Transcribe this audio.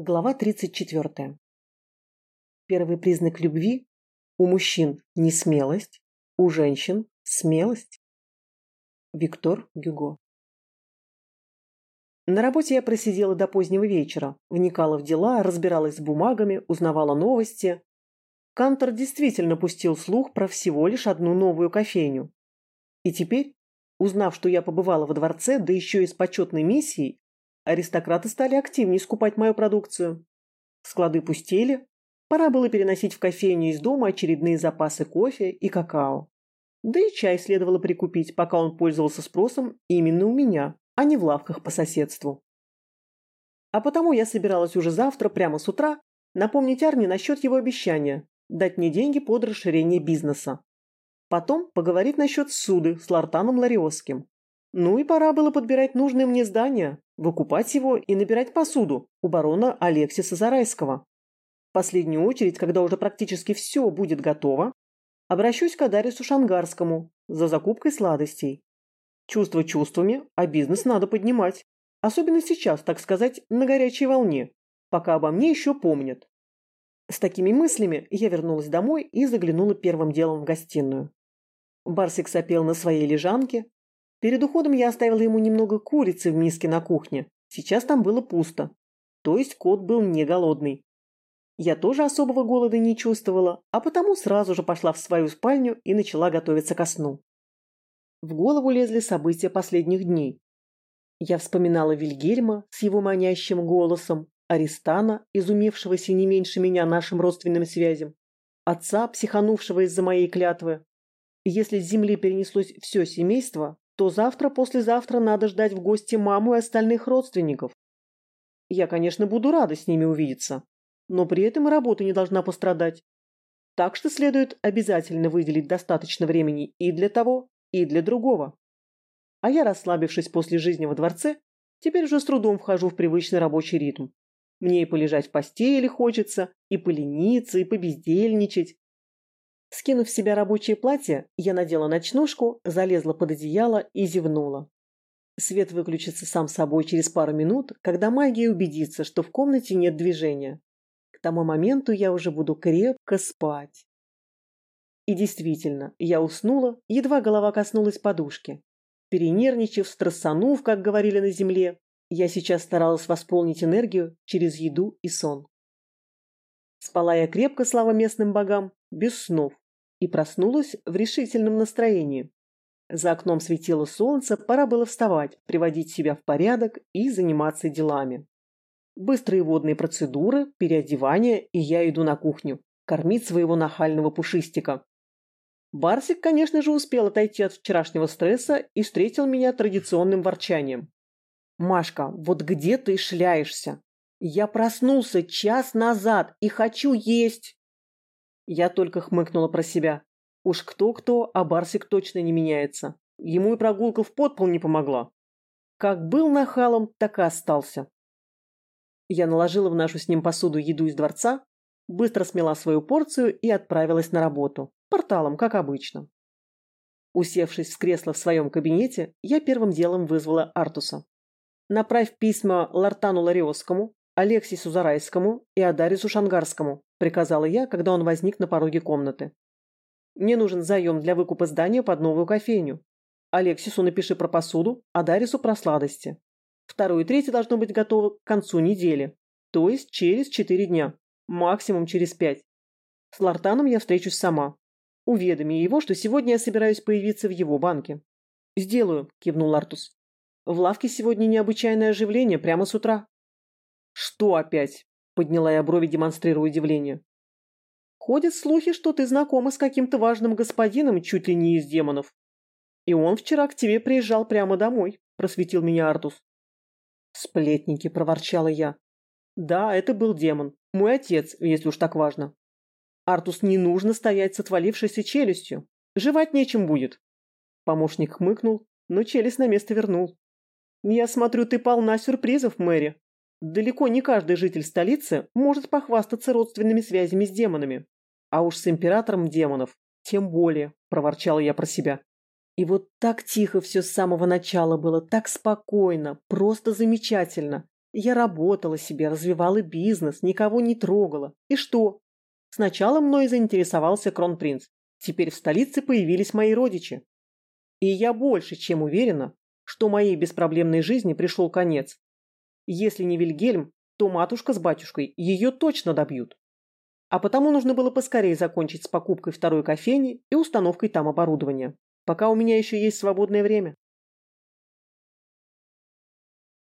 Глава 34. Первый признак любви у мужчин – несмелость, у женщин – смелость. Виктор Гюго. На работе я просидела до позднего вечера, вникала в дела, разбиралась с бумагами, узнавала новости. Кантор действительно пустил слух про всего лишь одну новую кофейню. И теперь, узнав, что я побывала во дворце, да еще и с почетной миссией, аристократы стали активнее скупать мою продукцию. Склады пустели, пора было переносить в кофейню из дома очередные запасы кофе и какао. Да и чай следовало прикупить, пока он пользовался спросом именно у меня, а не в лавках по соседству. А потому я собиралась уже завтра, прямо с утра, напомнить Арни насчет его обещания дать мне деньги под расширение бизнеса. Потом поговорить насчет суды с Лартаном Лариосским. Ну и пора было подбирать нужное мне здание, выкупать его и набирать посуду у барона Алексиса Зарайского. В последнюю очередь, когда уже практически все будет готово, обращусь к Адарису Шангарскому за закупкой сладостей. Чувства чувствами, а бизнес надо поднимать. Особенно сейчас, так сказать, на горячей волне, пока обо мне еще помнят. С такими мыслями я вернулась домой и заглянула первым делом в гостиную. Барсик сопел на своей лежанке, Перед уходом я оставила ему немного курицы в миске на кухне. Сейчас там было пусто. То есть кот был не голодный. Я тоже особого голода не чувствовала, а потому сразу же пошла в свою спальню и начала готовиться ко сну. В голову лезли события последних дней. Я вспоминала Вильгельма с его манящим голосом, Аристана, изумившегося не меньше меня нашим родственным связям, отца, психанувшего из-за моей клятвы. Если с земли перенеслось все семейство, то завтра-послезавтра надо ждать в гости маму и остальных родственников. Я, конечно, буду рада с ними увидеться, но при этом и работа не должна пострадать. Так что следует обязательно выделить достаточно времени и для того, и для другого. А я, расслабившись после жизни во дворце, теперь уже с трудом вхожу в привычный рабочий ритм. Мне и полежать в постели хочется, и полениться, и побездельничать, Скинув с себя рабочее платье, я надела ночнушку, залезла под одеяло и зевнула. Свет выключится сам собой через пару минут, когда магия убедится, что в комнате нет движения. К тому моменту я уже буду крепко спать. И действительно, я уснула, едва голова коснулась подушки. Перенервничав, стрессанув, как говорили на земле, я сейчас старалась восполнить энергию через еду и сон. Спала я крепко, слава местным богам, без снов, и проснулась в решительном настроении. За окном светило солнце, пора было вставать, приводить себя в порядок и заниматься делами. Быстрые водные процедуры, переодевание, и я иду на кухню, кормить своего нахального пушистика. Барсик, конечно же, успел отойти от вчерашнего стресса и встретил меня традиционным ворчанием. «Машка, вот где ты шляешься? Я проснулся час назад и хочу есть!» Я только хмыкнула про себя. Уж кто-кто, а Барсик точно не меняется. Ему и прогулка в подпол не помогла. Как был нахалом, так и остался. Я наложила в нашу с ним посуду еду из дворца, быстро смела свою порцию и отправилась на работу. Порталом, как обычно. Усевшись в кресло в своем кабинете, я первым делом вызвала Артуса. Направь письма Лартану Лариосскому, Алексису Зарайскому и Адарису Шангарскому, приказала я, когда он возник на пороге комнаты. Мне нужен заем для выкупа здания под новую кофейню. Алексису напиши про посуду, а Дарису про сладости. Второе и третье должно быть готово к концу недели, то есть через четыре дня, максимум через пять. С Лартаном я встречусь сама. Уведоми его, что сегодня я собираюсь появиться в его банке. «Сделаю», – кивнул Артус. «В лавке сегодня необычайное оживление прямо с утра». «Что опять?» – подняла я брови, демонстрируя удивление. «Ходят слухи, что ты знакома с каким-то важным господином чуть ли не из демонов. И он вчера к тебе приезжал прямо домой», – просветил меня Артус. «Сплетники», – проворчала я. «Да, это был демон. Мой отец, если уж так важно. Артус, не нужно стоять с отвалившейся челюстью. Жевать нечем будет». Помощник хмыкнул, но челюсть на место вернул. «Я смотрю, ты полна сюрпризов, Мэри», Далеко не каждый житель столицы может похвастаться родственными связями с демонами. А уж с императором демонов тем более, проворчала я про себя. И вот так тихо все с самого начала было, так спокойно, просто замечательно. Я работала себе, развивала бизнес, никого не трогала. И что? Сначала мной заинтересовался кронпринц. Теперь в столице появились мои родичи. И я больше чем уверена, что моей беспроблемной жизни пришел конец. Если не Вильгельм, то матушка с батюшкой ее точно добьют. А потому нужно было поскорее закончить с покупкой второй кофейни и установкой там оборудования, пока у меня еще есть свободное время.